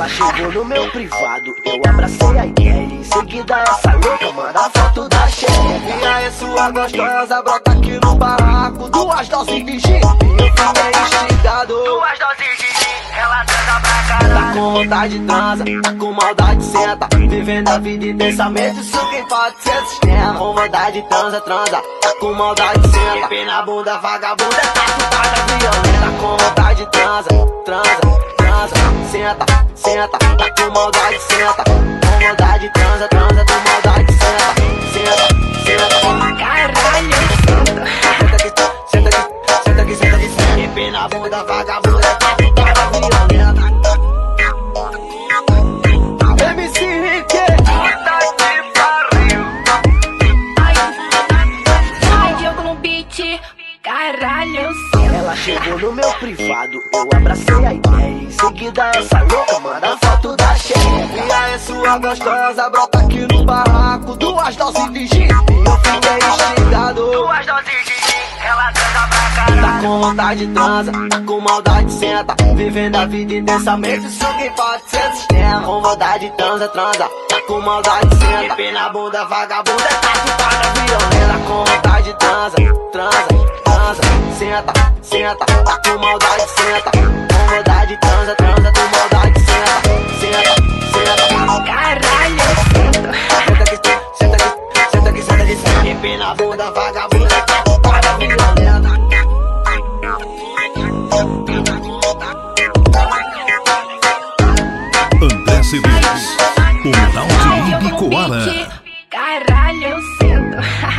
Ela chegou no meu privado, eu abracei a ideia. Em seguida, essa louca manda foto da chefe. E aí, sua gostosa brota aqui no barraco. Duas doses de gin, eu fiquei instigado. Duas com vontade de transa, com maldade, senta. Vivendo a vida intensamente, isso quem pode ser sistema. Com vontade de transa, transa, com maldade, senta. Pé na bunda, vagabunda, tá putada violenta. Com vontade de transa, transa, transa, senta, senta. Tá com maldade, senta. Com vontade, transa, transa, com maldade, caralho. Ela chegou no meu privado, eu abracei a ideia. Em seguida, essa louca manda foto da cheia. E aí, sua gostosa, brota aqui no barraco. Duas doses de gin, e eu fiquei instigado. Duas doses de gin, ela transa pra Tá caralho. com vontade de transa, tá com maldade, senta. Vivendo a vida intensamente, isso quem pode ser sistema. Com vontade de transa, transa, tá com maldade, senta. Pé na bunda, vagabunda, tá chupada violenta. Tá com senta. Tá com maldade, senta. Com vontade de transa, transa, com maldade, senta, senta, senta. Caralho, Senta aqui, senta aqui, senta aqui, senta aqui, senta aqui. Pé na bunda, vagabunda, tá chupada violenta. André Cedeiros, o Ibicoara. beat, caralho, céu.